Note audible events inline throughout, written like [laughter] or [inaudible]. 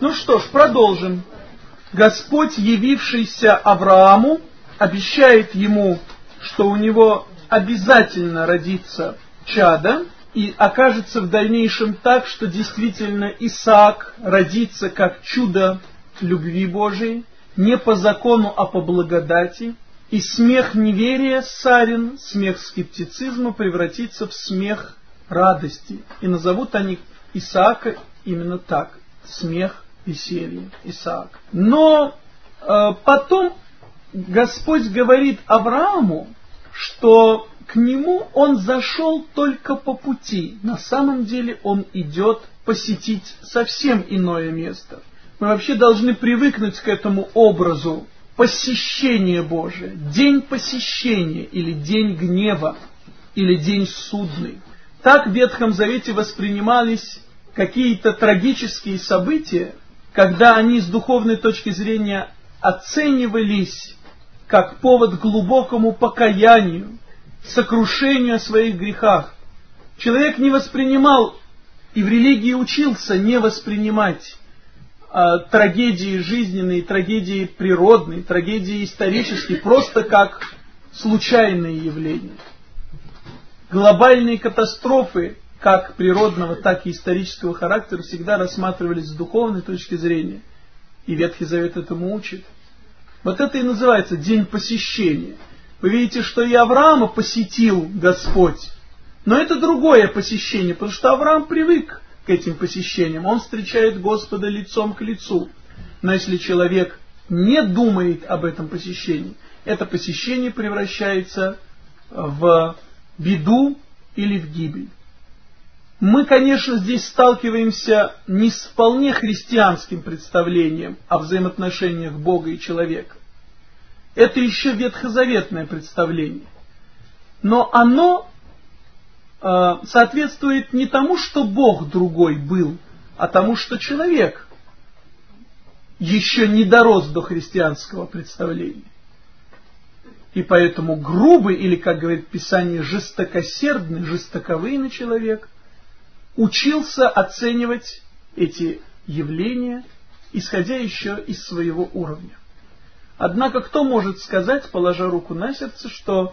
Ну что ж, продолжим. Господь, явившийся Аврааму, обещает ему, что у него обязательно родится чада, и окажется в дальнейшем так, что действительно Исаак родится как чудо любви Божией, не по закону, а по благодати, и смех неверия Сарин, смех скептицизма превратится в смех радости. И назовут они Исаака именно так. Смех, веселье, Исаак. Но э, потом Господь говорит Аврааму, что к нему он зашел только по пути. На самом деле он идет посетить совсем иное место. Мы вообще должны привыкнуть к этому образу посещения Божия, день посещения или день гнева, или день судный. Так в Ветхом Завете воспринимались какие-то трагические события, когда они с духовной точки зрения оценивались как повод к глубокому покаянию, сокрушению о своих грехах. Человек не воспринимал и в религии учился не воспринимать а, трагедии жизненные, трагедии природные, трагедии исторические, просто как случайные явления. Глобальные катастрофы, как природного, так и исторического характера, всегда рассматривались с духовной точки зрения. И Ветхий Завет этому учит. Вот это и называется день посещения. Вы видите, что и Авраама посетил Господь. Но это другое посещение, потому что Авраам привык к этим посещениям. Он встречает Господа лицом к лицу. Но если человек не думает об этом посещении, это посещение превращается в беду или в гибель. Мы, конечно, здесь сталкиваемся не с вполне христианским представлением о взаимоотношениях Бога и человека. Это еще ветхозаветное представление. Но оно э, соответствует не тому, что Бог другой был, а тому, что человек еще не дорос до христианского представления. И поэтому грубый, или, как говорит Писание, жестокосердный, жестоковыйный человек – учился оценивать эти явления, исходя еще из своего уровня. Однако кто может сказать, положа руку на сердце, что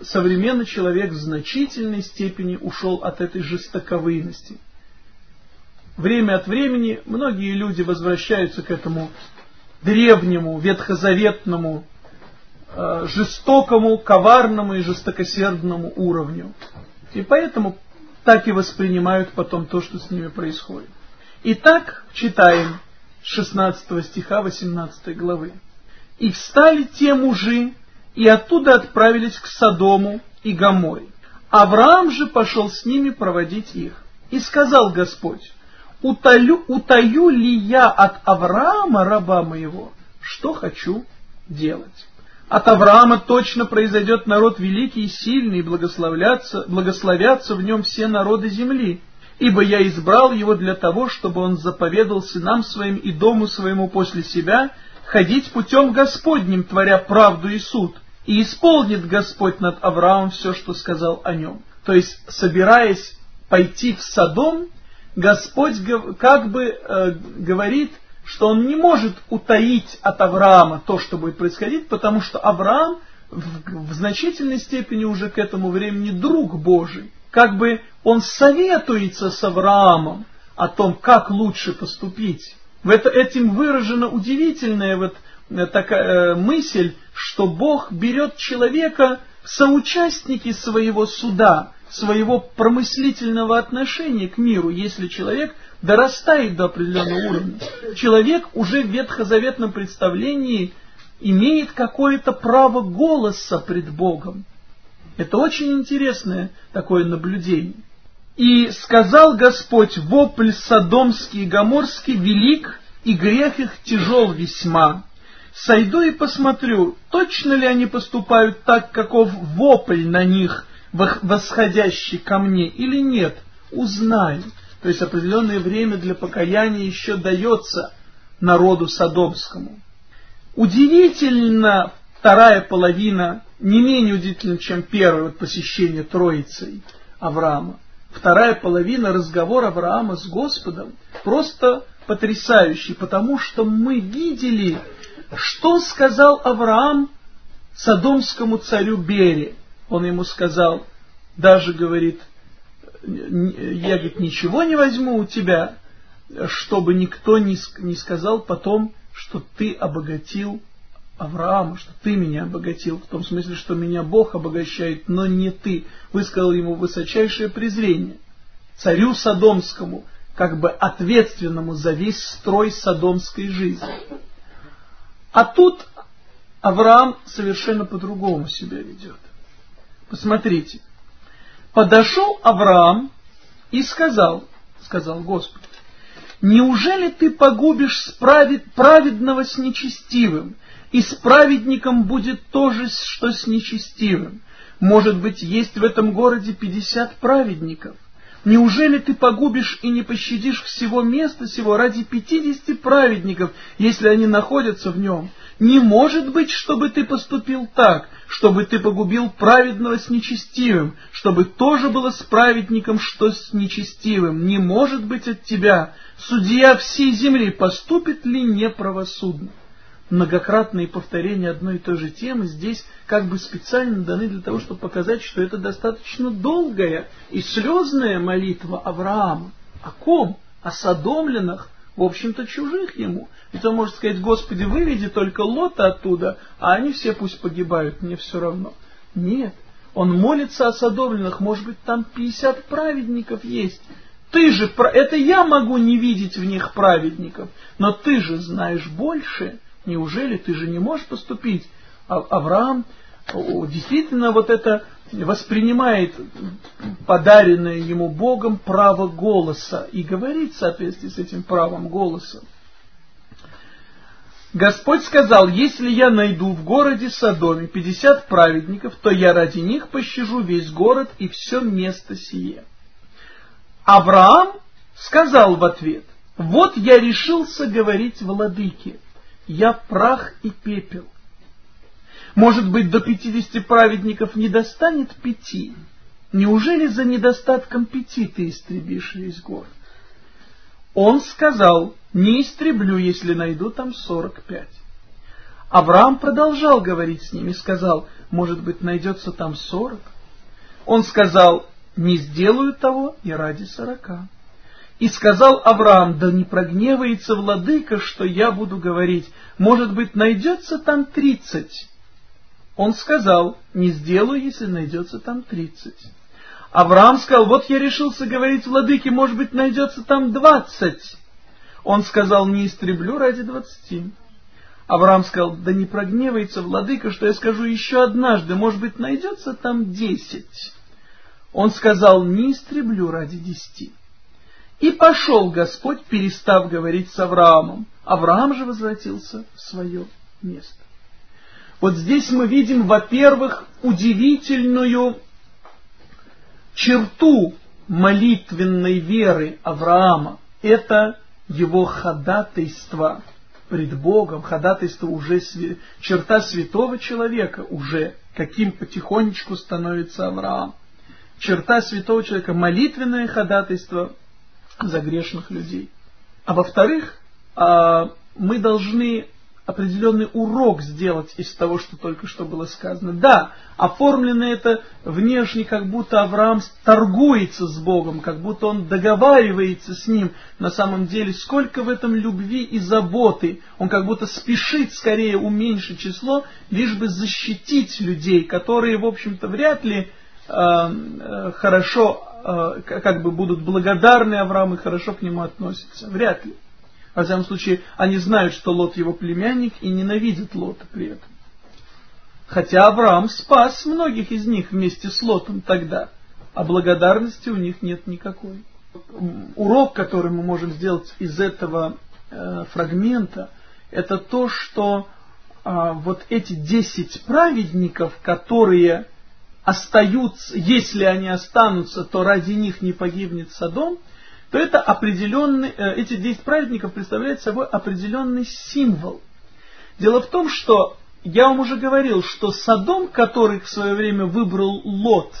современный человек в значительной степени ушел от этой жестоковыйности? Время от времени многие люди возвращаются к этому древнему, ветхозаветному, э, жестокому, коварному и жестокосердному уровню. И поэтому так и воспринимают потом то, что с ними происходит. Итак, читаем 16 стиха 18 главы. «И встали те мужи, и оттуда отправились к Содому и Гаморе. Авраам же пошел с ними проводить их. И сказал Господь, утаю, утаю ли я от Авраама, раба моего, что хочу делать? От Авраама точно произойдет народ великий и сильный, и благословятся, благословятся в нем все народы земли. Ибо я избрал его для того, чтобы он заповедал сынам своим и дому своему после себя ходить путем Господним, творя правду и суд. И исполнит Господь над Авраамом все, что сказал о нем. То есть, собираясь пойти в Содом, Господь как бы э, говорит – что он не может утаить от Авраама то, что будет происходить, потому что Авраам в, в значительной степени уже к этому времени друг Божий. Как бы он советуется с Авраамом о том, как лучше поступить. В это, этим выражена удивительная вот э, такая э, мысль, что Бог берет человека в соучастники своего суда, своего промыслительного отношения к миру, если человек дорастает до определенного уровня. Человек уже в ветхозаветном представлении имеет какое-то право голоса пред Богом. Это очень интересное такое наблюдение. И сказал Господь, вопль Содомский и Гоморский велик, и грех их тяжел весьма. Сойду и посмотрю, точно ли они поступают так, каков вопль на них, восходящий ко мне, или нет, узнаю. То есть определенное время для покаяния еще дается народу Содомскому. Удивительно вторая половина, не менее удивительно, чем первое вот посещение Троицей Авраама. Вторая половина разговора Авраама с Господом просто потрясающий, потому что мы видели, что сказал Авраам Содомскому царю Бере. Он ему сказал, даже говорит, я говорит, ничего не возьму у тебя, чтобы никто не, не сказал потом, что ты обогатил Авраама, что ты меня обогатил, в том смысле, что меня Бог обогащает, но не ты. Высказал ему высочайшее презрение. Царю Содомскому, как бы ответственному за весь строй содомской жизни. А тут Авраам совершенно по-другому себя ведет. Посмотрите. Подошел Авраам и сказал, сказал Господь, неужели ты погубишь праведного с нечестивым, и с праведником будет то же, что с нечестивым? Может быть, есть в этом городе пятьдесят праведников? Неужели ты погубишь и не пощадишь всего места сего ради пятидесяти праведников, если они находятся в нем? Не может быть, чтобы ты поступил так, чтобы ты погубил праведного с нечестивым, чтобы тоже было с праведником, что с нечестивым. Не может быть от тебя, судья всей земли, поступит ли неправосудно? Многократные повторения одной и той же темы здесь как бы специально даны для того, чтобы показать, что это достаточно долгая и слезная молитва Авраама. О ком? О содомленных, в общем-то, чужих ему. Ведь он может сказать, Господи, выведи только Лота оттуда, а они все пусть погибают, мне все равно. Нет, он молится о садовленных, может быть, там 50 праведников есть. Ты же, это я могу не видеть в них праведников, но ты же знаешь больше. Неужели ты же не можешь поступить? А Авраам действительно вот это воспринимает подаренное ему Богом право голоса и говорит в соответствии с этим правом голоса. Господь сказал, если я найду в городе Содоме пятьдесят праведников, то я ради них пощажу весь город и все место сие. Авраам сказал в ответ, вот я решился говорить владыке, я прах и пепел, может быть, до пятидесяти праведников не достанет пяти? Неужели за недостатком пяти ты истребишь весь город? Он сказал, не истреблю, если найду там сорок пять. Авраам продолжал говорить с ними, сказал, может быть, найдется там сорок. Он сказал, не сделаю того и ради сорока. И сказал Авраам, да не прогневается владыка, что я буду говорить, может быть, найдется там тридцать. Он сказал, не сделаю, если найдется там тридцать. Авраам сказал, вот я решился говорить владыке, может быть, найдется там двадцать. Он сказал, не истреблю ради двадцати. Авраам сказал, да не прогневается владыка, что я скажу еще однажды, может быть, найдется там десять. Он сказал, не истреблю ради десяти. И пошел Господь, перестав говорить с Авраамом. Авраам же возвратился в свое место. Вот здесь мы видим, во-первых, удивительную черту молитвенной веры Авраама. Это его ходатайство пред Богом, ходатайство уже черта святого человека, уже каким потихонечку становится Авраам. Черта святого человека, молитвенное ходатайство за грешных людей. А во-вторых, а, мы должны определенный урок сделать из того, что только что было сказано. Да, оформлено это внешне, как будто Авраам торгуется с Богом, как будто он договаривается с ним. На самом деле, сколько в этом любви и заботы. Он как будто спешит скорее уменьшить число, лишь бы защитить людей, которые, в общем-то, вряд ли э, э, хорошо, как бы будут благодарны Аврааму и хорошо к нему относятся. Вряд ли. Во всяком случае, они знают, что Лот его племянник и ненавидят Лота при этом. Хотя Авраам спас многих из них вместе с Лотом тогда, а благодарности у них нет никакой. Урок, который мы можем сделать из этого э, фрагмента, это то, что э, вот эти десять праведников, которые остаются, если они останутся, то ради них не погибнет Содом, то это определенный, э, эти 10 праведников представляют собой определенный символ. Дело в том, что я вам уже говорил, что Содом, который в свое время выбрал Лот,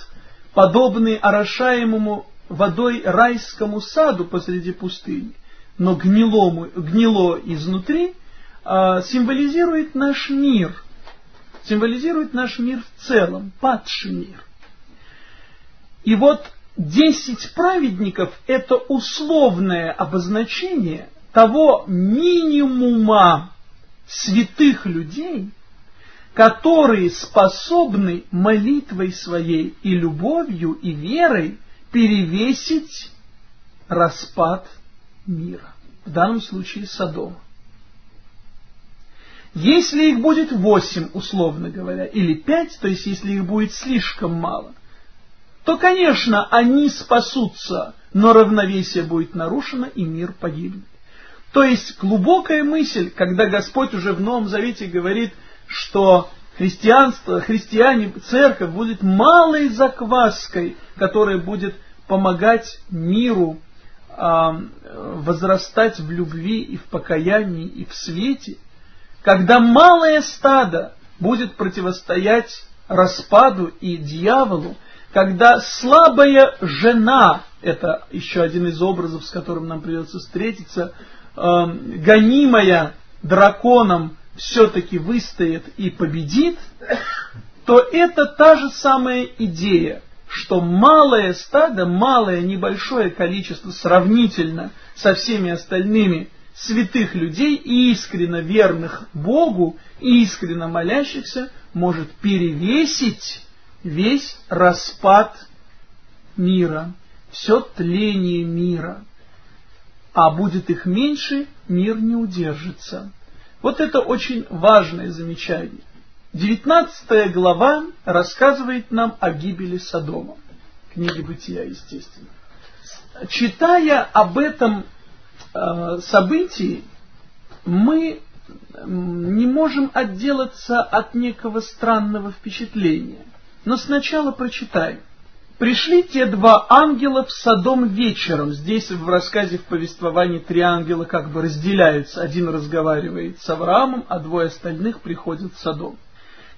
подобный орошаемому водой райскому саду посреди пустыни, но гнилому, гнило изнутри, а, символизирует наш мир, символизирует наш мир в целом, падший мир. И вот десять праведников – это условное обозначение того минимума святых людей, которые способны молитвой своей и любовью и верой перевесить распад мира, в данном случае Содома. Если их будет восемь, условно говоря, или пять, то есть если их будет слишком мало, то, конечно, они спасутся, но равновесие будет нарушено и мир погибнет. То есть глубокая мысль, когда Господь уже в Новом Завете говорит, что христианство, христиане, церковь будет малой закваской, которая будет помогать миру э, возрастать в любви и в покаянии и в свете, когда малое стадо будет противостоять распаду и дьяволу, когда слабая жена, это еще один из образов, с которым нам придется встретиться, э, гонимая драконом, все-таки выстоит и победит, то это та же самая идея, что малое стадо, малое небольшое количество сравнительно со всеми остальными святых людей, искренно верных Богу и искренно молящихся, может перевесить весь распад мира, все тление мира. А будет их меньше, мир не удержится. Вот это очень важное замечание. Девятнадцатая глава рассказывает нам о гибели Содома. Книги Бытия, естественно. Читая об этом э, событии, мы не можем отделаться от некого странного впечатления. Но сначала прочитаем. Пришли те два ангела в Содом вечером. Здесь в рассказе, в повествовании три ангела как бы разделяются. Один разговаривает с Авраамом, а двое остальных приходят в Содом.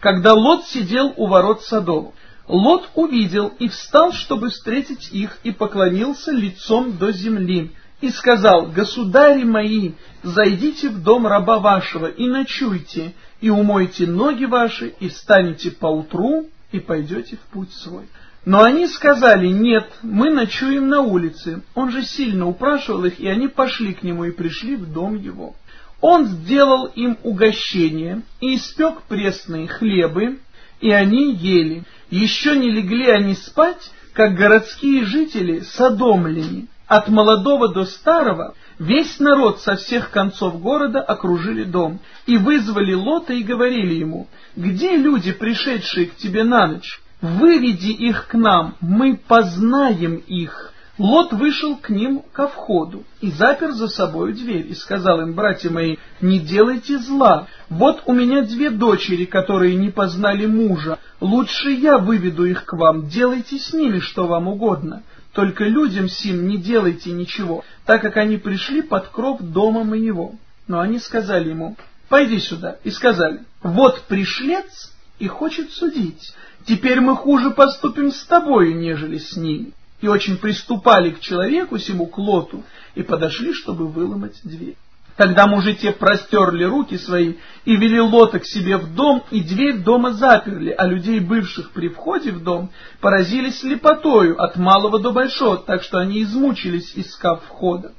Когда Лот сидел у ворот Содома, Лот увидел и встал, чтобы встретить их, и поклонился лицом до земли, и сказал, «Государи мои, зайдите в дом раба вашего и ночуйте, и умойте ноги ваши, и встанете поутру, и пойдете в путь свой». Но они сказали, нет, мы ночуем на улице. Он же сильно упрашивал их, и они пошли к нему и пришли в дом его. Он сделал им угощение и испек пресные хлебы, и они ели. Еще не легли они спать, как городские жители содомляне, от молодого до старого, весь народ со всех концов города окружили дом и вызвали Лота и говорили ему, «Где люди, пришедшие к тебе на ночь? Выведи их к нам, мы познаем их. Лот вышел к ним ко входу и запер за собой дверь и сказал им, братья мои, не делайте зла. Вот у меня две дочери, которые не познали мужа. Лучше я выведу их к вам, делайте с ними что вам угодно. Только людям сим не делайте ничего, так как они пришли под кров дома моего. Но они сказали ему, пойди сюда, и сказали, вот пришлец и хочет судить. Теперь мы хуже поступим с тобою, нежели с ними. И очень приступали к человеку сему, к Лоту, и подошли, чтобы выломать дверь. Тогда мужи те простерли руки свои и вели Лота к себе в дом, и дверь дома заперли, а людей, бывших при входе в дом, поразились слепотою от малого до большого, так что они измучились, искав входа.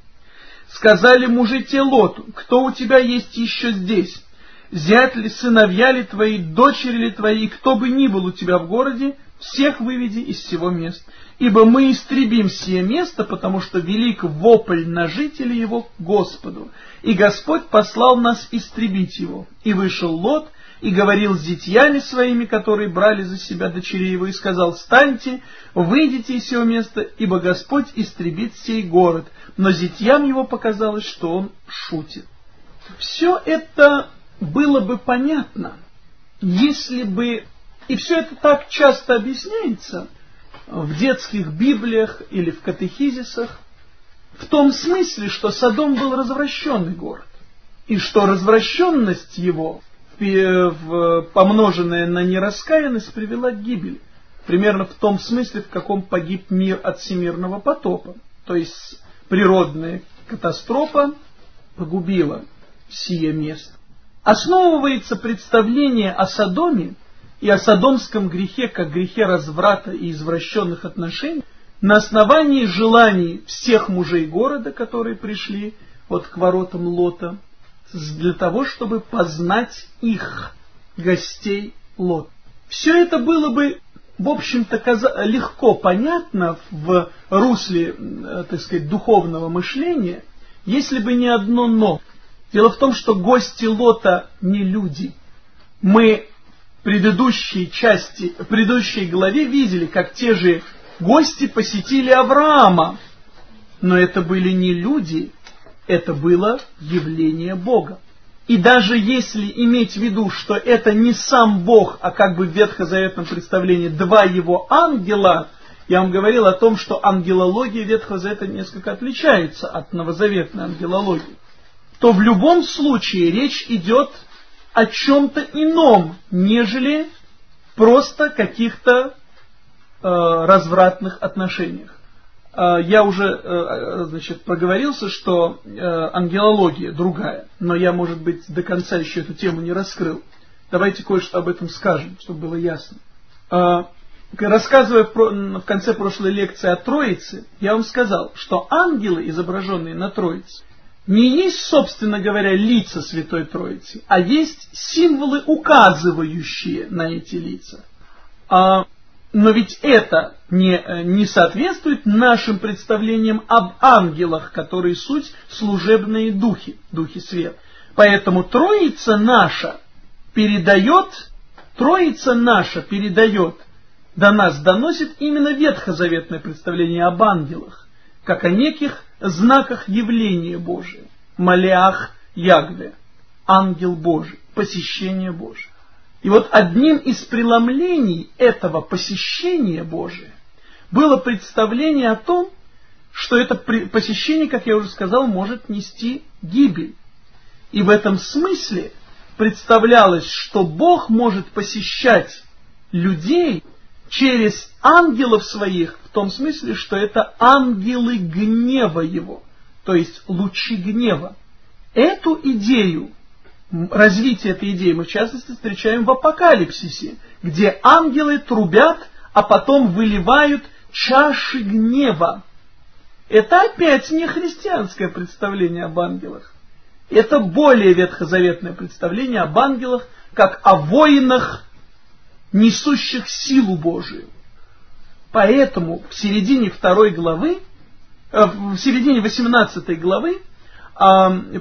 Сказали мужи те Лоту, кто у тебя есть еще здесь? зять ли, сыновья ли твои, дочери ли твои, кто бы ни был у тебя в городе, всех выведи из всего места. Ибо мы истребим сие место, потому что велик вопль на жителей его Господу. И Господь послал нас истребить его. И вышел Лот, и говорил с детьями своими, которые брали за себя дочерей его, и сказал, «Встаньте, выйдите из сего места, ибо Господь истребит сей город». Но зятьям его показалось, что он шутит. Все это было бы понятно, если бы, и все это так часто объясняется в детских библиях или в катехизисах, в том смысле, что Содом был развращенный город, и что развращенность его, помноженная на нераскаянность, привела к гибели. Примерно в том смысле, в каком погиб мир от всемирного потопа. То есть природные катастрофа погубила сие место. Основывается представление о Содоме и о содомском грехе как грехе разврата и извращенных отношений на основании желаний всех мужей города, которые пришли вот к воротам Лота, для того, чтобы познать их, гостей Лот. Все это было бы, в общем-то, легко понятно в русле, э, так сказать, духовного мышления, если бы не одно «но». Дело в том, что гости Лота не люди. Мы предыдущей части, предыдущей главе видели, как те же гости посетили Авраама. Но это были не люди, это было явление Бога. И даже если иметь в виду, что это не сам Бог, а как бы в ветхозаветном представлении два его ангела, я вам говорил о том, что ангелология Ветхого несколько отличается от новозаветной ангелологии, то в любом случае речь идет о чем-то ином, нежели просто каких-то э, развратных отношениях. Э, я уже, э, значит, проговорился, что э, ангелология другая, но я, может быть, до конца еще эту тему не раскрыл. Давайте кое-что об этом скажем, чтобы было ясно. Рассказывая в конце прошлой лекции о Троице, я вам сказал, что ангелы, изображенные на Троице, не есть, собственно говоря, лица Святой Троицы, а есть символы, указывающие на эти лица. А но ведь это не, э, не соответствует нашим представлениям об ангелах, которые суть служебные духи, духи света. Поэтому Троица наша передает, Троица наша передает, до нас доносит именно ветхозаветное представление об ангелах, как о неких знаках явления Божия. Малиах Ягве, ангел Божий, посещение Божие. И вот одним из преломлений этого посещения Божия было представление о том, что это посещение, как я уже сказал, может нести гибель. И в этом смысле представлялось, что Бог может посещать людей через ангелов своих, в том смысле, что это ангелы гнева Его, то есть лучи гнева. Эту идею развитие этой идеи мы в частности встречаем в Апокалипсисе, где ангелы трубят, а потом выливают чаши гнева. Это опять не христианское представление об ангелах. Это более ветхозаветное представление об ангелах, как о воинах, несущих силу Божию. Поэтому в середине второй главы, э, в середине 18 главы,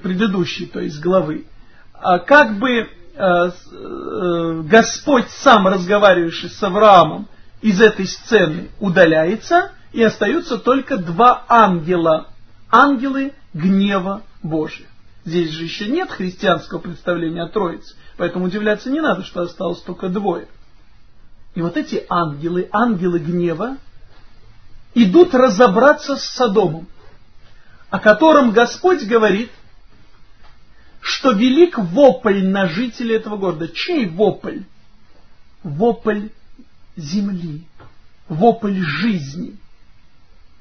предыдущей, то есть главы, а как бы э, э, Господь сам, разговаривающий с Авраамом, из этой сцены удаляется, и остаются только два ангела, ангелы гнева Божия. Здесь же еще нет христианского представления о Троице, поэтому удивляться не надо, что осталось только двое. И вот эти ангелы, ангелы гнева, идут разобраться с Содомом, о котором Господь говорит, что велик вопль на жителей этого города. Чей вопль? Вопль земли, вопль жизни,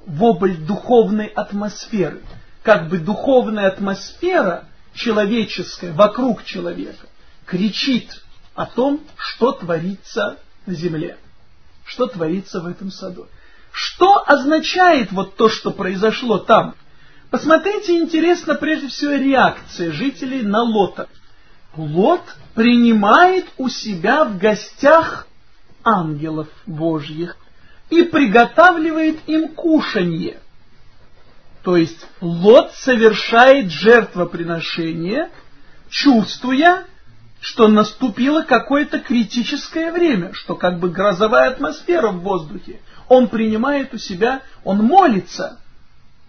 вопль духовной атмосферы. Как бы духовная атмосфера человеческая вокруг человека кричит о том, что творится на земле, что творится в этом саду. Что означает вот то, что произошло там? Посмотрите, интересно прежде всего реакция жителей на Лота. Лот принимает у себя в гостях ангелов Божьих и приготавливает им кушанье. То есть Лот совершает жертвоприношение, чувствуя, что наступило какое-то критическое время, что как бы грозовая атмосфера в воздухе. Он принимает у себя, он молится –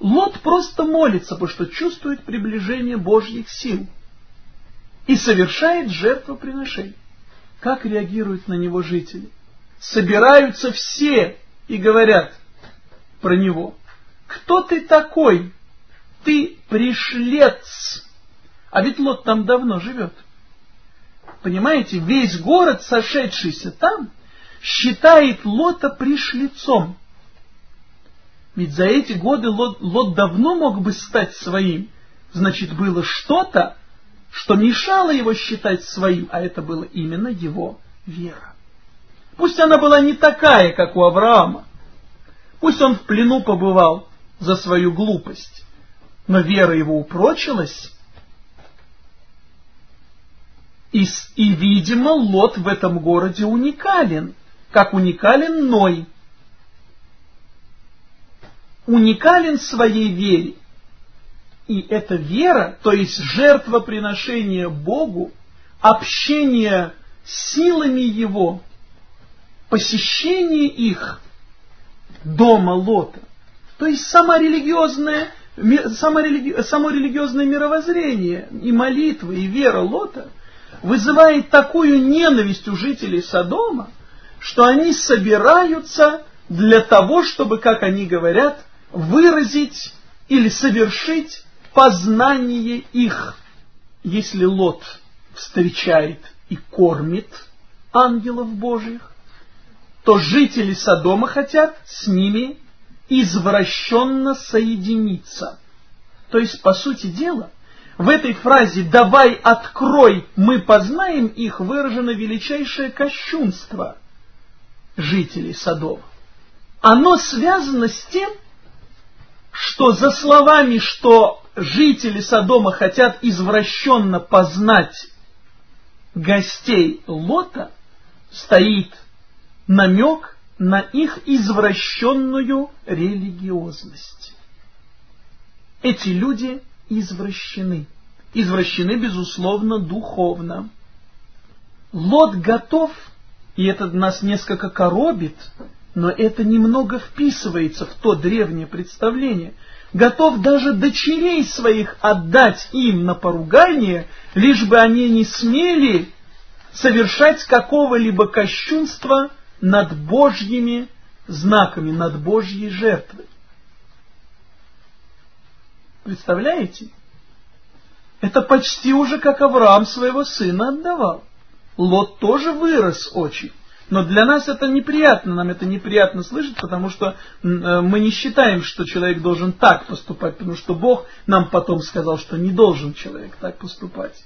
Лот просто молится, потому что чувствует приближение Божьих сил и совершает жертвоприношение. Как реагируют на него жители? Собираются все и говорят про него. Кто ты такой? Ты пришлец. А ведь Лот там давно живет. Понимаете, весь город, сошедшийся там, считает Лота пришлецом. Ведь за эти годы Лот, Лот давно мог бы стать своим. Значит, было что-то, что мешало его считать своим, а это было именно его вера. Пусть она была не такая, как у Авраама. Пусть он в плену побывал за свою глупость. Но вера его упрочилась. И, и видимо, Лот в этом городе уникален, как уникален Ной. Уникален своей вере. И эта вера, то есть жертвоприношение Богу, общение силами Его, посещение их дома Лота, то есть сама религиозная, само, религи, само религиозное мировоззрение и молитва, и вера Лота вызывает такую ненависть у жителей Содома, что они собираются для того, чтобы, как они говорят, выразить или совершить познание их. Если Лот встречает и кормит ангелов Божьих, то жители Содома хотят с ними извращенно соединиться. То есть, по сути дела, в этой фразе «давай открой, мы познаем их» выражено величайшее кощунство жителей Содома. Оно связано с тем, что за словами, что жители Содома хотят извращенно познать гостей Лота, стоит намек на их извращенную религиозность. Эти люди извращены. Извращены, безусловно, духовно. Лот готов, и это нас несколько коробит, но это немного вписывается в то древнее представление, готов даже дочерей своих отдать им на поругание, лишь бы они не смели совершать какого-либо кощунства над Божьими знаками, над Божьей жертвой. Представляете? Это почти уже как Авраам своего сына отдавал. Лот тоже вырос очень. Но для нас это неприятно, нам это неприятно слышать, потому что э, мы не считаем, что человек должен так поступать, потому что Бог нам потом сказал, что не должен человек так поступать.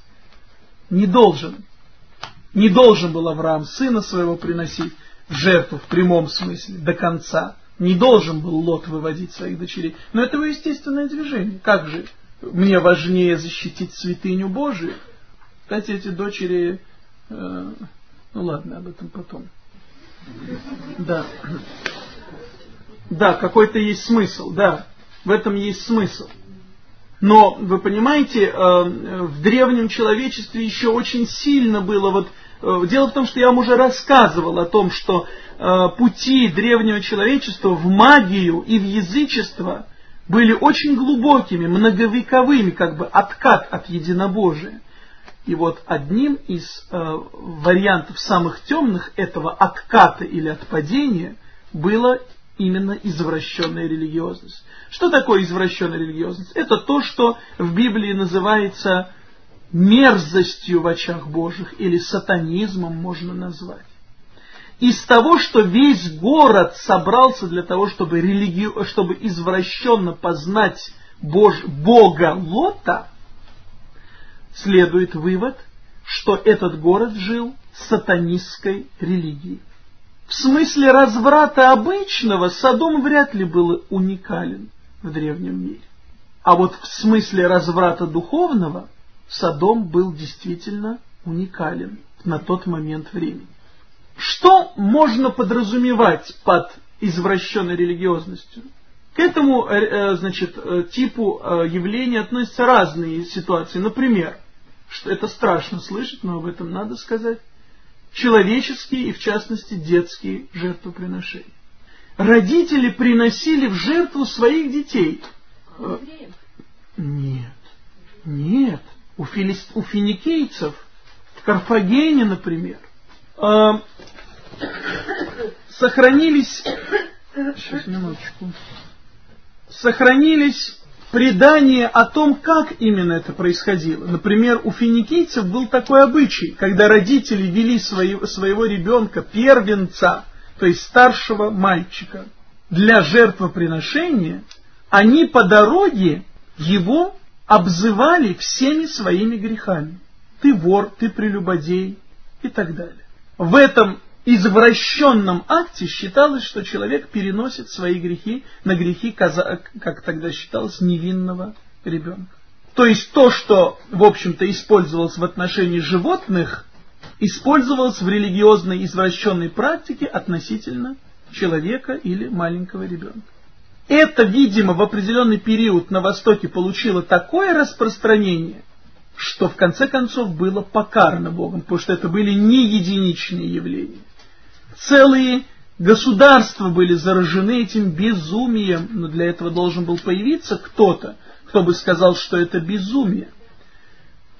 Не должен. Не должен был Авраам сына своего приносить в жертву в прямом смысле до конца. Не должен был Лот выводить своих дочерей. Но это его естественное движение. Как же мне важнее защитить святыню Божию? Кстати, эти дочери э, ну ладно, об этом потом. Да. Да, какой-то есть смысл, да. В этом есть смысл. Но, вы понимаете, э, в древнем человечестве еще очень сильно было вот... Э, дело в том, что я вам уже рассказывал о том, что э, пути древнего человечества в магию и в язычество были очень глубокими, многовековыми, как бы откат от единобожия. И вот одним из э, вариантов самых темных этого отката или отпадения было именно извращенная религиозность. Что такое извращенная религиозность? Это то, что в Библии называется мерзостью в очах Божьих или сатанизмом можно назвать. Из того, что весь город собрался для того, чтобы, религи... чтобы извращенно познать Бож... Бога Лота – следует вывод, что этот город жил сатанистской религией. В смысле разврата обычного Содом вряд ли был уникален в древнем мире. А вот в смысле разврата духовного Содом был действительно уникален на тот момент времени. Что можно подразумевать под извращенной религиозностью? К этому э, э, значит, э, типу явления относятся разные ситуации. Например, что это страшно слышать, но об этом надо сказать, человеческие и, в частности, детские жертвоприношения. Родители приносили в жертву своих детей. Нет, нет. У, филист, у финикийцев, в Карфагене, например, э, сохранились... Сейчас, минуточку. Сохранились предание о том, как именно это происходило. Например, у финикийцев был такой обычай, когда родители вели свои, своего ребенка, первенца, то есть старшего мальчика, для жертвоприношения, они по дороге его обзывали всеми своими грехами. Ты вор, ты прелюбодей и так далее. В этом извращенном акте считалось, что человек переносит свои грехи на грехи, как тогда считалось, невинного ребенка. То есть то, что, в общем-то, использовалось в отношении животных, использовалось в религиозной извращенной практике относительно человека или маленького ребенка. Это, видимо, в определенный период на Востоке получило такое распространение, что в конце концов было покарано Богом, потому что это были не единичные явления. Целые государства были заражены этим безумием, но для этого должен был появиться кто-то, кто бы сказал, что это безумие.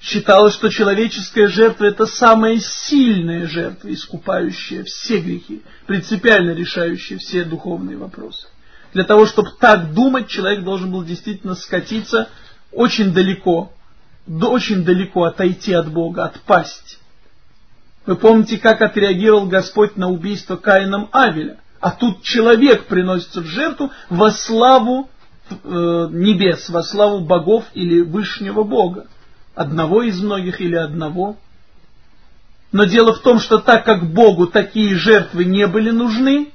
Считалось, что человеческая жертва – это самая сильная жертва, искупающая все грехи, принципиально решающая все духовные вопросы. Для того, чтобы так думать, человек должен был действительно скатиться очень далеко, очень далеко отойти от Бога, отпасть. Вы помните, как отреагировал Господь на убийство Каином Авеля? А тут человек приносится в жертву во славу э, небес, во славу богов или Вышнего Бога. Одного из многих или одного. Но дело в том, что так как Богу такие жертвы не были нужны,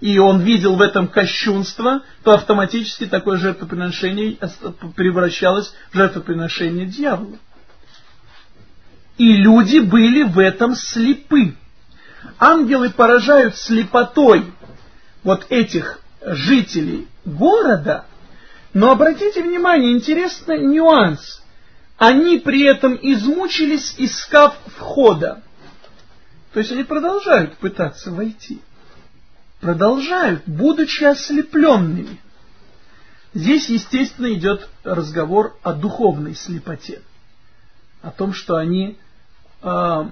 и он видел в этом кощунство, то автоматически такое жертвоприношение превращалось в жертвоприношение дьявола. И люди были в этом слепы. Ангелы поражают слепотой вот этих жителей города, но обратите внимание, интересный нюанс. Они при этом измучились, искав входа. То есть они продолжают пытаться войти. Продолжают, будучи ослепленными. Здесь, естественно, идет разговор о духовной слепоте. О том, что они э,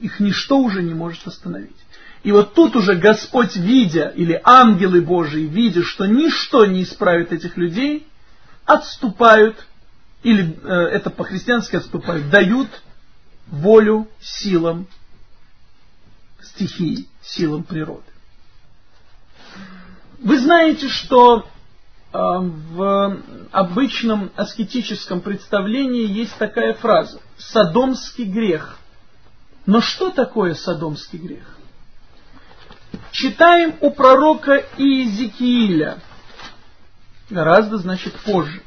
их ничто уже не может остановить. И вот тут уже Господь, видя, или ангелы Божии, видя, что ничто не исправит этих людей, отступают, или э, это по-христиански отступают, дают волю силам стихии, силам природы. Вы знаете, что э, в обычном аскетическом представлении есть такая фраза «содомский грех». Но что такое содомский грех? Читаем у пророка Иезекииля, гораздо, значит, позже.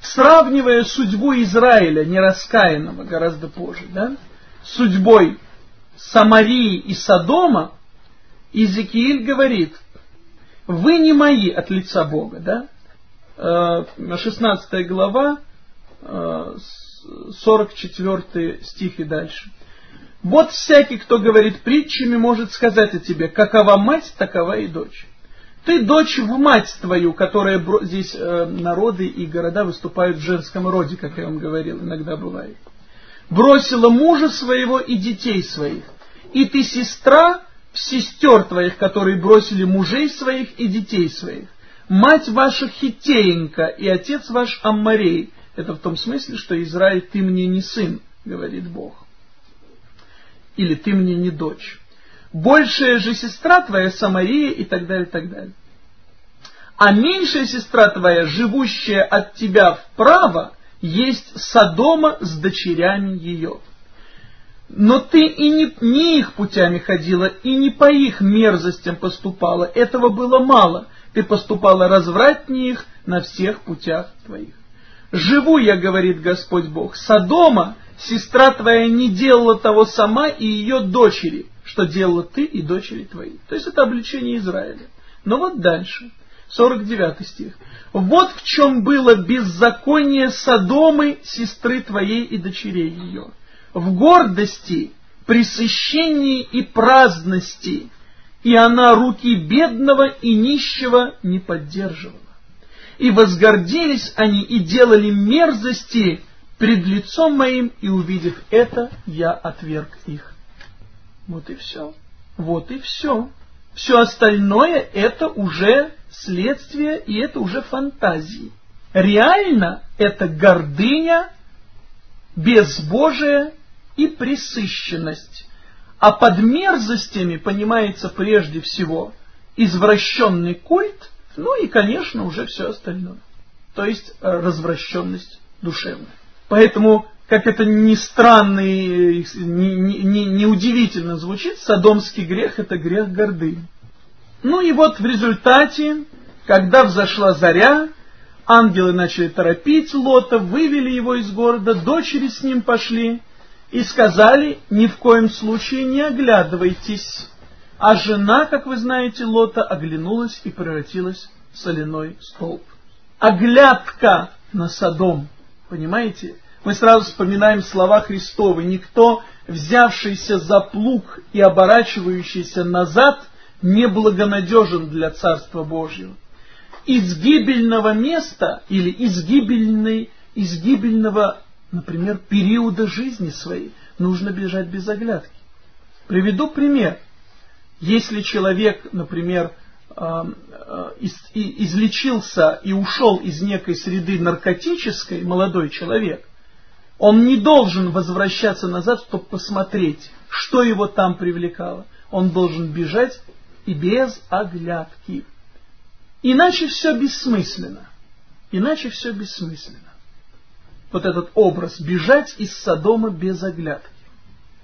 Сравнивая судьбу Израиля, нераскаянного, гораздо позже, да, судьбой Самарии и Содома, Иезекииль говорит, вы не мои от лица Бога, да, 16 э, глава, 44 э, стих и дальше. Вот всякий, кто говорит притчами, может сказать о тебе, какова мать, такова и дочь. Ты дочь в мать твою, которая здесь э, народы и города выступают в женском роде, как я вам говорил, иногда бывает. Бросила мужа своего и детей своих. И ты сестра сестер твоих, которые бросили мужей своих и детей своих. Мать ваша хитеенка и отец ваш Аммарей. Это в том смысле, что Израиль, ты мне не сын, говорит Бог или ты мне не дочь. Большая же сестра твоя Самария и так далее, и так далее. А меньшая сестра твоя, живущая от тебя вправо, есть Содома с дочерями ее. Но ты и не, не их путями ходила, и не по их мерзостям поступала. Этого было мало. Ты поступала развратнее их на всех путях твоих. Живу я, говорит Господь Бог, Содома сестра твоя не делала того сама и ее дочери, что делала ты и дочери твои. То есть это обличение Израиля. Но вот дальше, 49 стих. Вот в чем было беззаконие Содомы, сестры твоей и дочерей ее. В гордости, пресыщении и праздности, и она руки бедного и нищего не поддерживала. И возгордились они и делали мерзости пред лицом моим, и увидев это, я отверг их. Вот и все. Вот и все. Все остальное это уже следствие, и это уже фантазии. Реально это гордыня, безбожие и пресыщенность. А под мерзостями понимается прежде всего извращенный культ, Ну и, конечно, уже все остальное. То есть э, развращенность душевная. Поэтому, как это ни странно и не, не, не удивительно звучит, садомский грех – это грех гордыни. Ну и вот в результате, когда взошла заря, ангелы начали торопить Лота, вывели его из города, дочери с ним пошли и сказали, ни в коем случае не оглядывайтесь. А жена, как вы знаете, Лота оглянулась и превратилась в соляной столб. Оглядка на Содом, понимаете? Мы сразу вспоминаем слова Христовы. Никто, взявшийся за плуг и оборачивающийся назад, неблагонадежен для Царства Божьего. Из гибельного места или из, гибельной, из гибельного, например, периода жизни своей нужно бежать без оглядки. Приведу пример. Если человек, например, э, э, излечился и ушел из некой среды наркотической, молодой человек, он не должен возвращаться назад, чтобы посмотреть, что его там привлекало. Он должен бежать и без оглядки. Иначе все бессмысленно. Иначе все бессмысленно. Вот этот образ бежать из Содома без оглядки.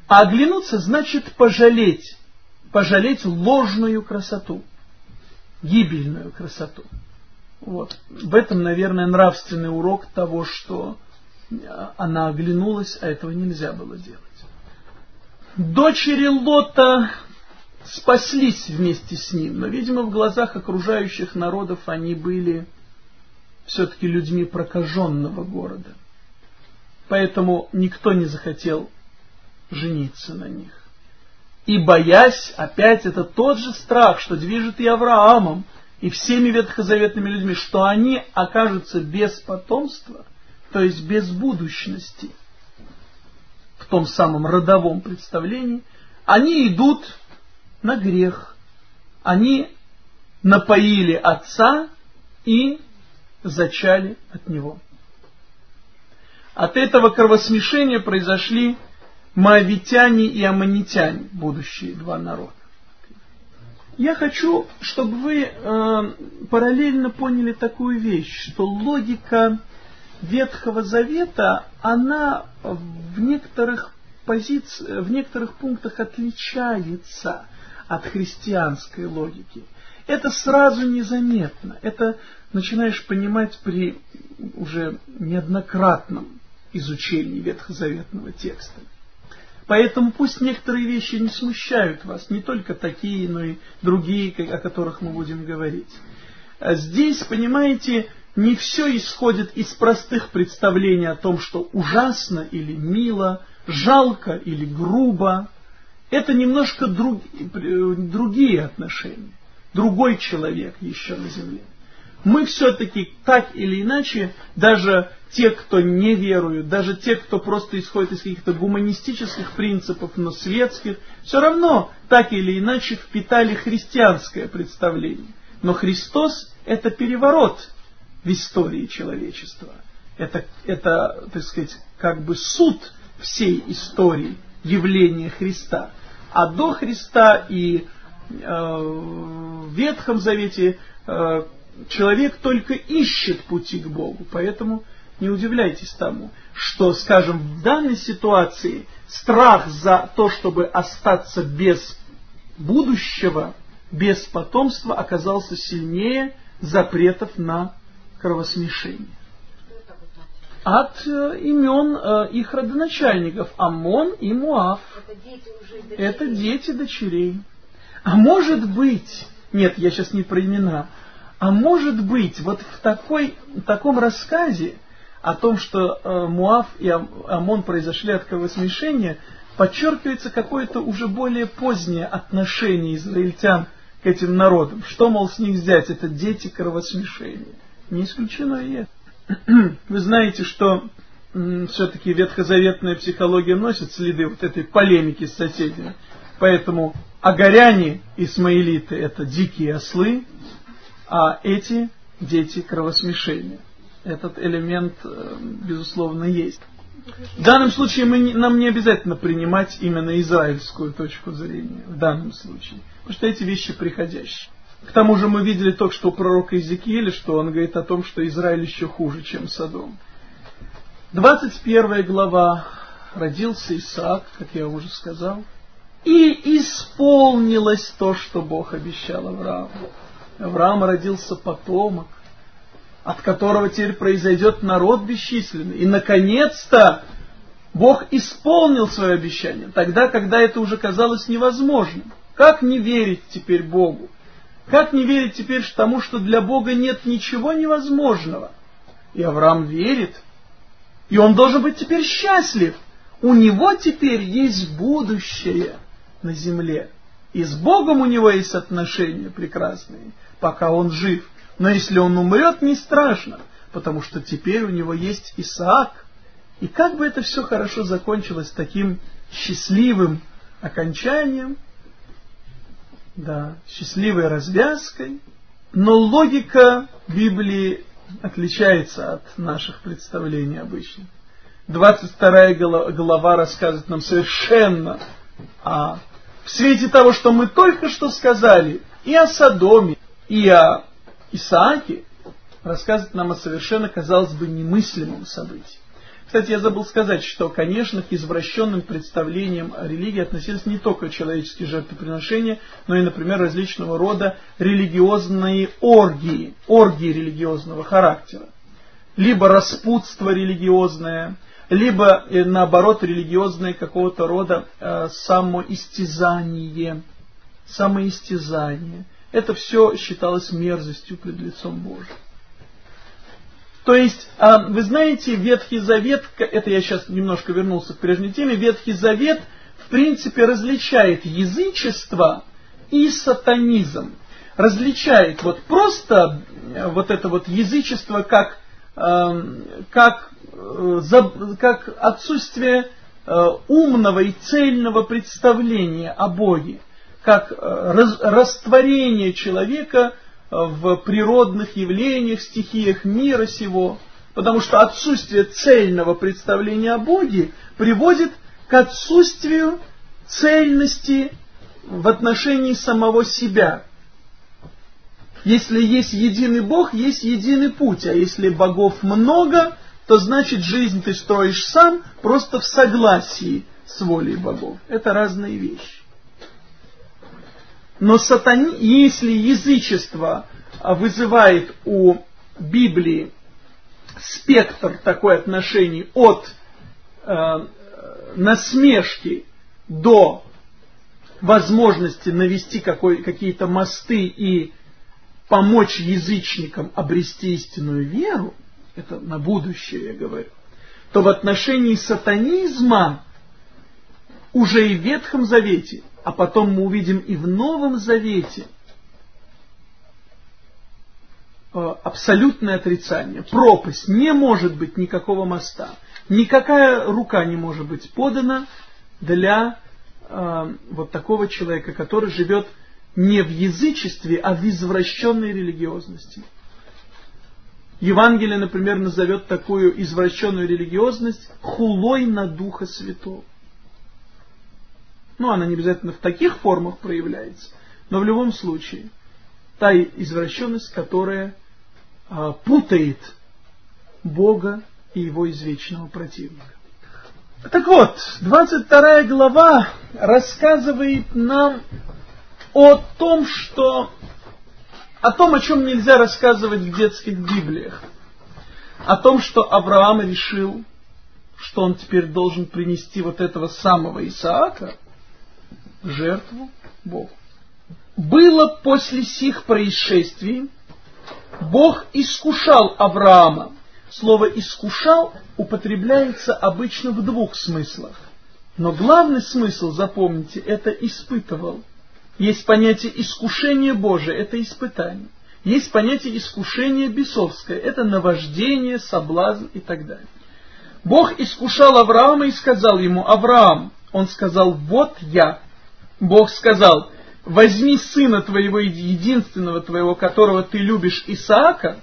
А оглянуться значит пожалеть. Пожалеть ложную красоту. Гибельную красоту. Вот. В этом, наверное, нравственный урок того, что она оглянулась, а этого нельзя было делать. Дочери Лота спаслись вместе с ним, но, видимо, в глазах окружающих народов они были все-таки людьми прокаженного города. Поэтому никто не захотел жениться на них. И боясь, опять это тот же страх, что движет и Авраамом, и всеми ветхозаветными людьми, что они окажутся без потомства, то есть без будущности, в том самом родовом представлении, они идут на грех. Они напоили отца и зачали от него. От этого кровосмешения произошли моавитяне и аммонитяне, будущие два народа. Я хочу, чтобы вы э, параллельно поняли такую вещь, что логика Ветхого Завета, она в некоторых позициях, в некоторых пунктах отличается от христианской логики. Это сразу незаметно. Это начинаешь понимать при уже неоднократном изучении ветхозаветного текста. Поэтому пусть некоторые вещи не смущают вас, не только такие, но и другие, о которых мы будем говорить. А здесь, понимаете, не все исходит из простых представлений о том, что ужасно или мило, жалко или грубо, это немножко друг, другие отношения. Другой человек еще на земле. Мы все-таки так или иначе, даже те, кто не веруют, даже те, кто просто исходит из каких-то гуманистических принципов, но светских, все равно так или иначе впитали христианское представление. Но Христос – это переворот в истории человечества. Это, это, так сказать, как бы суд всей истории явления Христа. А до Христа и э, в Ветхом Завете э, человек только ищет пути к Богу. Поэтому не удивляйтесь тому, что, скажем, в данной ситуации страх за то, чтобы остаться без будущего, без потомства, оказался сильнее запретов на кровосмешение от э, имен э, их родоначальников Амон и Муав. Это дети, уже Это дети дочерей. А может быть, нет, я сейчас не про имена, а может быть, вот в такой, в таком рассказе о том, что э, Муав и Амон произошли от кровосмешения, подчеркивается какое-то уже более позднее отношение израильтян к этим народам. Что, мол, с них взять? Это дети кровосмешения. Не исключено и это. [clears throat] Вы знаете, что все-таки ветхозаветная психология носит следы вот этой полемики с соседями. Поэтому агаряне, исмаилиты, это дикие ослы, а эти дети кровосмешения. Этот элемент, э, безусловно, есть. В данном случае мы, нам не обязательно принимать именно израильскую точку зрения. В данном случае. Потому что эти вещи приходящие. К тому же мы видели только что у пророка Иезекииля, что он говорит о том, что Израиль еще хуже, чем Содом. 21 глава. Родился Исаак, как я уже сказал. И исполнилось то, что Бог обещал Аврааму. Авраам родился потомок, от которого теперь произойдет народ бесчисленный. И, наконец-то, Бог исполнил свое обещание, тогда, когда это уже казалось невозможным. Как не верить теперь Богу? Как не верить теперь тому, что для Бога нет ничего невозможного? И Авраам верит. И он должен быть теперь счастлив. У него теперь есть будущее на земле. И с Богом у него есть отношения прекрасные, пока он жив. Но если он умрет, не страшно, потому что теперь у него есть Исаак. И как бы это все хорошо закончилось таким счастливым окончанием, да, счастливой развязкой, но логика Библии отличается от наших представлений обычно. 22 глава рассказывает нам совершенно о в свете того, что мы только что сказали и о Содоме, и о Исааке, рассказывает нам о совершенно, казалось бы, немыслимом событии. Кстати, я забыл сказать, что, конечно, к извращенным представлениям о религии относились не только человеческие жертвоприношения, но и, например, различного рода религиозные оргии, оргии религиозного характера. Либо распутство религиозное, либо, э, наоборот, религиозное какого-то рода э, самоистязание. Самоистязание. Это все считалось мерзостью пред лицом Божьим. То есть, а, вы знаете, Ветхий Завет, это я сейчас немножко вернулся к прежней теме, Ветхий Завет, в принципе, различает язычество и сатанизм. Различает вот просто э, вот это вот язычество как, эм, как, э, как отсутствие э, умного и цельного представления о Боге, как растворение человека – в природных явлениях, стихиях мира сего, потому что отсутствие цельного представления о Боге приводит к отсутствию цельности в отношении самого себя. Если есть единый Бог, есть единый путь, а если богов много, то значит жизнь ты строишь сам просто в согласии с волей богов. Это разные вещи. Но сатани, если язычество а, вызывает у Библии спектр такой отношений от э, насмешки до возможности навести какие-то мосты и помочь язычникам обрести истинную веру, это на будущее я говорю, то в отношении сатанизма уже и в Ветхом Завете а потом мы увидим и в Новом Завете э, абсолютное отрицание, пропасть, не может быть никакого моста, никакая рука не может быть подана для э, вот такого человека, который живет не в язычестве, а в извращенной религиозности. Евангелие, например, назовет такую извращенную религиозность хулой на Духа Святого. Ну, она не обязательно в таких формах проявляется, но в любом случае, та извращенность, которая а, путает Бога и его извечного противника. Так вот, 22 глава рассказывает нам о том, что о том, о чем нельзя рассказывать в детских Библиях. О том, что Авраам решил, что он теперь должен принести вот этого самого Исаака, жертву Богу. Было после сих происшествий, Бог искушал Авраама. Слово «искушал» употребляется обычно в двух смыслах. Но главный смысл, запомните, это «испытывал». Есть понятие искушения Божие, это испытание. Есть понятие искушения бесовское, это наваждение, соблазн и так далее. Бог искушал Авраама и сказал ему, Авраам, он сказал, вот я. Бог сказал, возьми сына твоего единственного твоего, которого ты любишь, Исаака,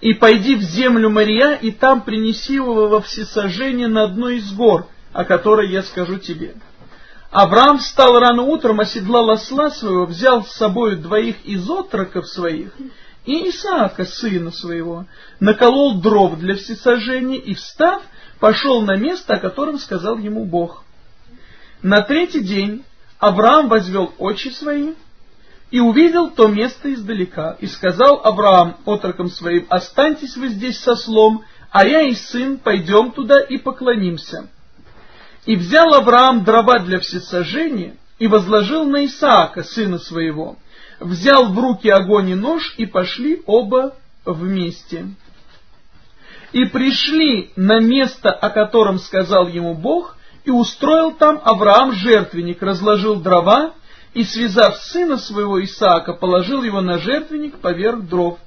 и пойди в землю Мария, и там принеси его во всесожжение на одной из гор, о которой я скажу тебе. Авраам встал рано утром, оседлал осла своего, взял с собой двоих из отроков своих и Исаака, сына своего, наколол дров для всесожжения и, встав, пошел на место, о котором сказал ему Бог. На третий день Авраам возвел очи свои и увидел то место издалека, и сказал Авраам отрокам своим, «Останьтесь вы здесь со слом, а я и сын пойдем туда и поклонимся». И взял Авраам дрова для всесожжения и возложил на Исаака, сына своего, взял в руки огонь и нож, и пошли оба вместе. И пришли на место, о котором сказал ему Бог, и устроил там Авраам жертвенник, разложил дрова, и, связав сына своего Исаака, положил его на жертвенник поверх дров.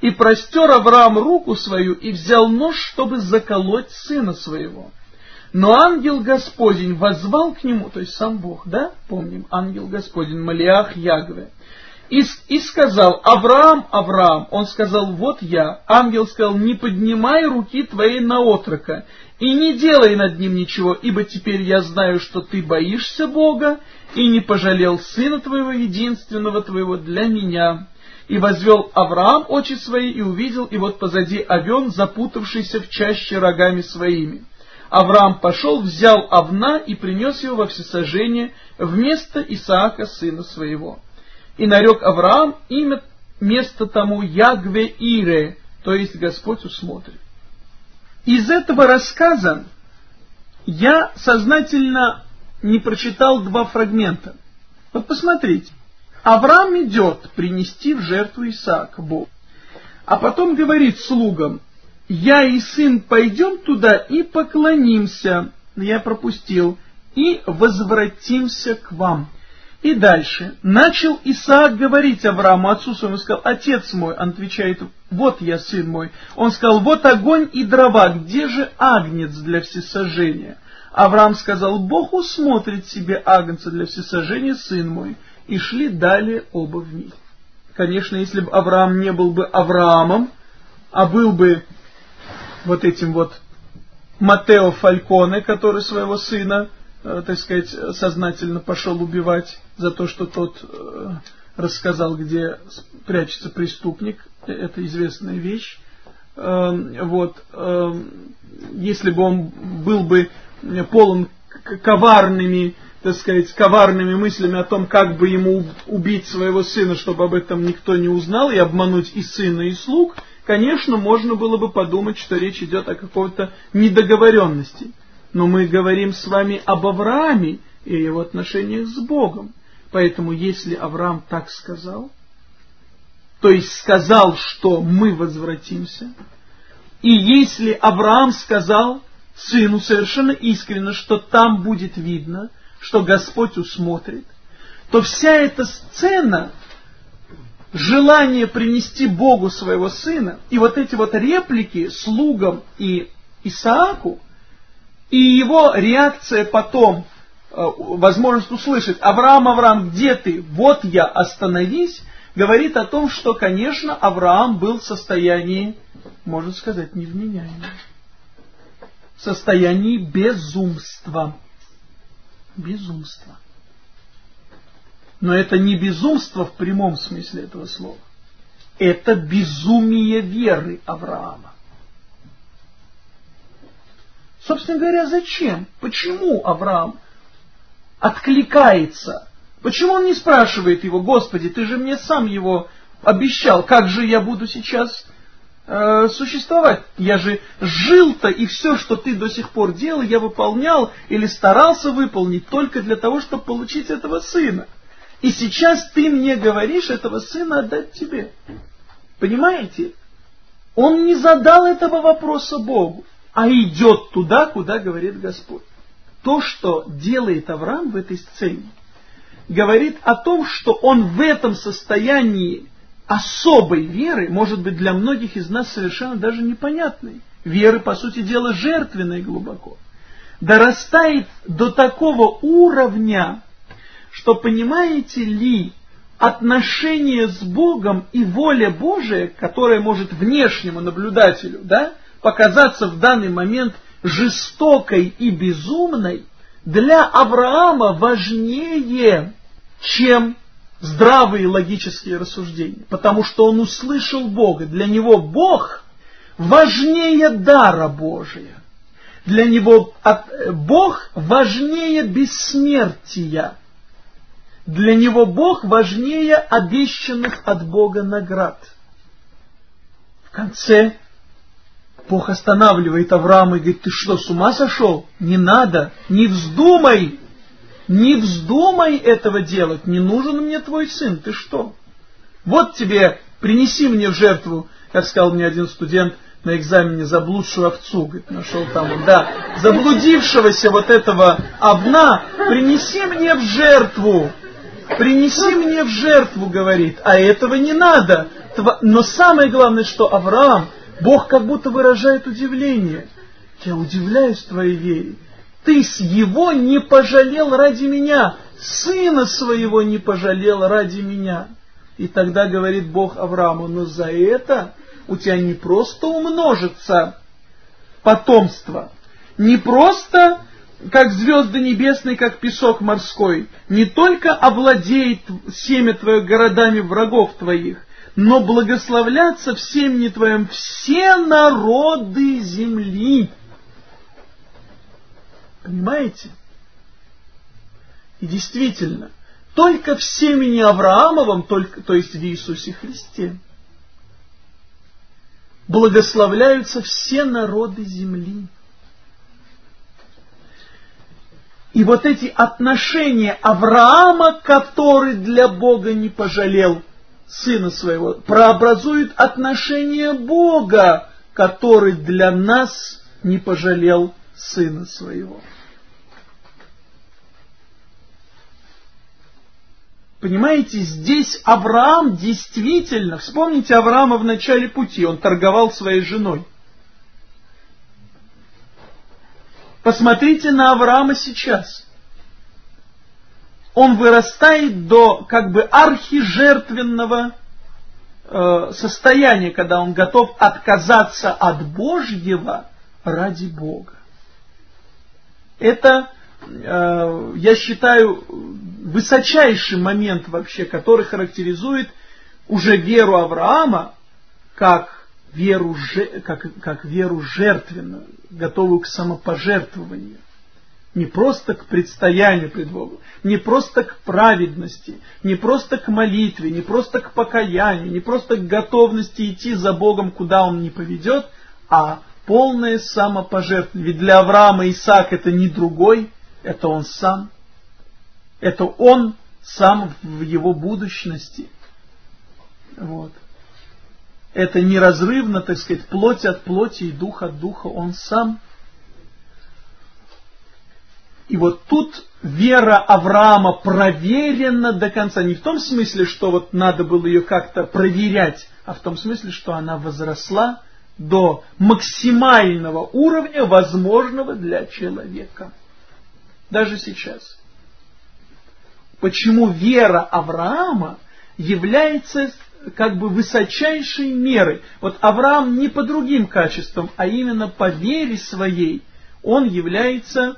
И простер Авраам руку свою и взял нож, чтобы заколоть сына своего. Но ангел Господень возвал к нему, то есть сам Бог, да, помним, ангел Господень, Малиах Ягве, и, и сказал, Авраам, Авраам, он сказал, вот я. Ангел сказал, не поднимай руки твоей на отрока, и не делай над ним ничего, ибо теперь я знаю, что ты боишься Бога, и не пожалел сына твоего единственного твоего для меня. И возвел Авраам очи свои и увидел, и вот позади овен, запутавшийся в чаще рогами своими. Авраам пошел, взял овна и принес его во всесожжение вместо Исаака, сына своего. И нарек Авраам имя место тому Ягве Ире, то есть Господь усмотрит. Из этого рассказа я сознательно не прочитал два фрагмента. Вот посмотрите. Авраам идет принести в жертву Исаака Богу. А потом говорит слугам, я и сын пойдем туда и поклонимся, я пропустил, и возвратимся к вам. И дальше. Начал Исаак говорить Аврааму, отцу своему, сказал, отец мой, он отвечает, вот я, сын мой. Он сказал, вот огонь и дрова, где же агнец для всесожжения? Авраам сказал, Бог усмотрит себе агнца для всесожжения, сын мой. И шли далее оба вместе. Конечно, если бы Авраам не был бы Авраамом, а был бы вот этим вот Матео Фальконе, который своего сына так сказать, сознательно пошел убивать за то, что тот э, рассказал, где прячется преступник. Э, это известная вещь. Эм, вот, эм, если бы он был бы полон коварными, так сказать, коварными мыслями о том, как бы ему убить своего сына, чтобы об этом никто не узнал, и обмануть и сына, и слуг, конечно, можно было бы подумать, что речь идет о какой-то недоговоренности но мы говорим с вами об Аврааме и его отношениях с Богом. Поэтому если Авраам так сказал, то есть сказал, что мы возвратимся, и если Авраам сказал сыну совершенно искренне, что там будет видно, что Господь усмотрит, то вся эта сцена, желание принести Богу своего сына, и вот эти вот реплики слугам и Исааку, и его реакция потом, э, возможность услышать, Авраам, Авраам, где ты? Вот я, остановись, говорит о том, что, конечно, Авраам был в состоянии, можно сказать, невменяемом. В состоянии безумства. Безумства. Но это не безумство в прямом смысле этого слова. Это безумие веры Авраама. Собственно говоря, зачем? Почему Авраам откликается? Почему он не спрашивает его, Господи, ты же мне сам его обещал, как же я буду сейчас э, существовать? Я же жил-то, и все, что ты до сих пор делал, я выполнял или старался выполнить только для того, чтобы получить этого сына. И сейчас ты мне говоришь этого сына отдать тебе. Понимаете? Он не задал этого вопроса Богу а идет туда, куда говорит Господь. То, что делает Авраам в этой сцене, говорит о том, что он в этом состоянии особой веры, может быть для многих из нас совершенно даже непонятной, веры, по сути дела, жертвенной глубоко, дорастает до такого уровня, что, понимаете ли, отношение с Богом и воля Божия, которая может внешнему наблюдателю, да, показаться в данный момент жестокой и безумной, для Авраама важнее, чем здравые логические рассуждения, потому что он услышал Бога. Для него Бог важнее дара Божия. Для него Бог важнее бессмертия. Для него Бог важнее обещанных от Бога наград. В конце Бог останавливает Авраама и говорит, ты что, с ума сошел? Не надо, не вздумай, не вздумай этого делать, не нужен мне твой сын, ты что? Вот тебе, принеси мне в жертву, как сказал мне один студент на экзамене, заблудшую овцу, говорит, нашел там, да, заблудившегося вот этого обна, принеси мне в жертву, принеси мне в жертву, говорит, а этого не надо. Но самое главное, что Авраам, Бог как будто выражает удивление. Я удивляюсь твоей вере. Ты с его не пожалел ради меня, сына своего не пожалел ради меня. И тогда говорит Бог Аврааму, но за это у тебя не просто умножится потомство, не просто как звезды небесные, как песок морской, не только овладеет семя твоих городами врагов твоих, но благословляться в семени твоем все народы земли. Понимаете? И действительно, только в семени Авраамовом, только, то есть в Иисусе Христе, благословляются все народы земли. И вот эти отношения Авраама, который для Бога не пожалел сына своего, прообразуют отношения Бога, который для нас не пожалел сына своего. Понимаете, здесь Авраам действительно, вспомните Авраама в начале пути, он торговал своей женой. Посмотрите на Авраама сейчас. Он вырастает до как бы архижертвенного э, состояния, когда он готов отказаться от Божьего ради Бога. Это, э, я считаю, высочайший момент вообще, который характеризует уже веру Авраама как веру, как, как веру жертвенную, готовую к самопожертвованию. Не просто к предстоянию пред Богом, не просто к праведности, не просто к молитве, не просто к покаянию, не просто к готовности идти за Богом, куда Он не поведет, а полное самопожертвование. Ведь для Авраама Исаак это не другой, это он сам. Это он сам в его будущности. Вот. Это неразрывно, так сказать, плоть от плоти и дух от духа, он сам. И вот тут вера Авраама проверена до конца. Не в том смысле, что вот надо было ее как-то проверять, а в том смысле, что она возросла до максимального уровня, возможного для человека. Даже сейчас. Почему вера Авраама является как бы высочайшей мерой. Вот Авраам не по другим качествам, а именно по вере своей он является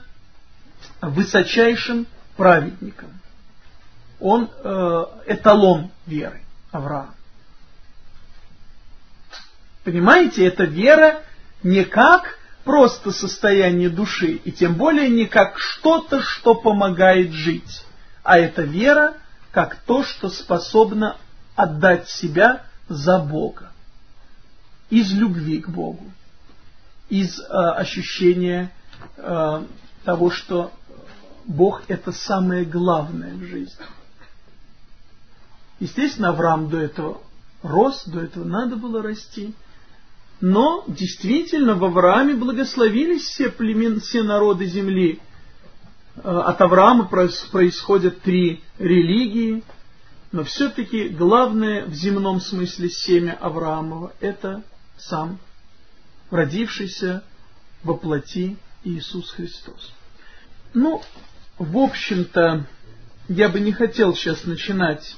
высочайшим праведником. Он э, эталон веры, Авраам. Понимаете, это вера не как просто состояние души, и тем более не как что-то, что помогает жить, а это вера как то, что способно отдать себя за Бога. Из любви к Богу. Из э, ощущения э, того, что Бог это самое главное в жизни. Естественно, Авраам до этого рос, до этого надо было расти. Но действительно в Аврааме благословились все племен, все народы земли. Э, от Авраама происходят три религии, но все-таки главное в земном смысле семя Авраамова – это сам родившийся во плоти Иисус Христос. Ну, в общем-то, я бы не хотел сейчас начинать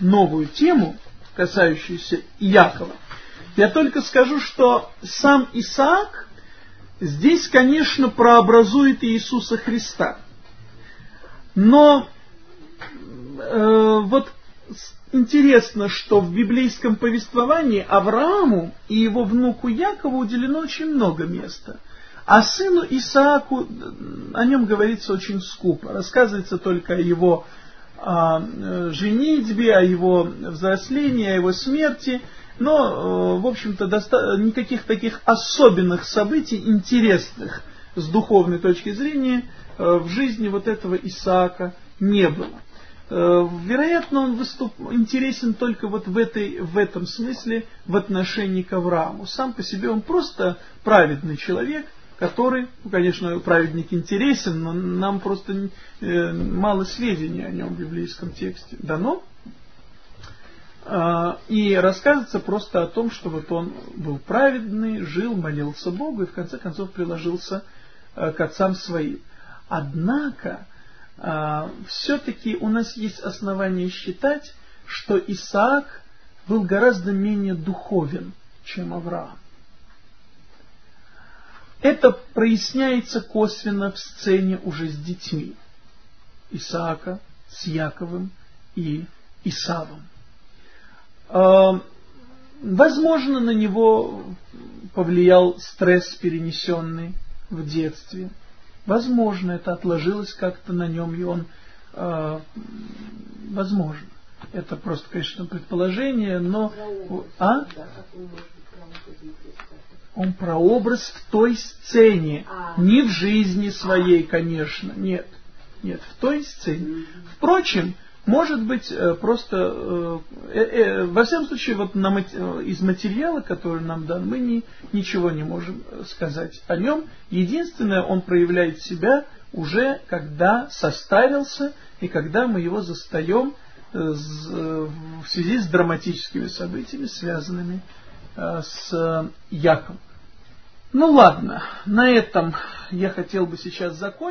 новую тему, касающуюся Якова. Я только скажу, что сам Исаак здесь, конечно, прообразует Иисуса Христа. Но э, вот интересно, что в библейском повествовании Аврааму и его внуку Якову уделено очень много места. А сыну Исааку о нем говорится очень скупо. Рассказывается только о его о э, женитьбе, о его взрослении, о его смерти. Но, э, в общем-то, никаких таких особенных событий, интересных с духовной точки зрения, э, в жизни вот этого Исаака не было. Вероятно, он выступ... интересен только вот в, этой, в этом смысле в отношении к Аврааму. Сам по себе он просто праведный человек, который, конечно, праведник интересен, но нам просто э, мало сведений о нем в библейском тексте дано. Э, и рассказывается просто о том, что вот он был праведный, жил, молился Богу и в конце концов приложился э, к отцам своим. Однако, э, все-таки у нас есть основания считать, что Исаак был гораздо менее духовен, чем Авраам. Это проясняется косвенно в сцене уже с детьми Исаака, с Яковым и Исавом. А, возможно, на него повлиял стресс, перенесенный в детстве. Возможно, это отложилось как-то на нем, и он... А, возможно. Это просто, конечно, предположение, но... А? Он прообраз в той сцене, а. не в жизни своей, конечно, нет, нет, в той сцене. Впрочем, может быть, э, просто, э, э, э, во всяком случае, вот на, э, из материала, который нам дан, мы не, ничего не можем сказать о нем. Единственное, он проявляет себя уже когда состарился и когда мы его застаем в связи с драматическими событиями, связанными с Яком. Ну ладно, на этом я хотел бы сейчас закончить.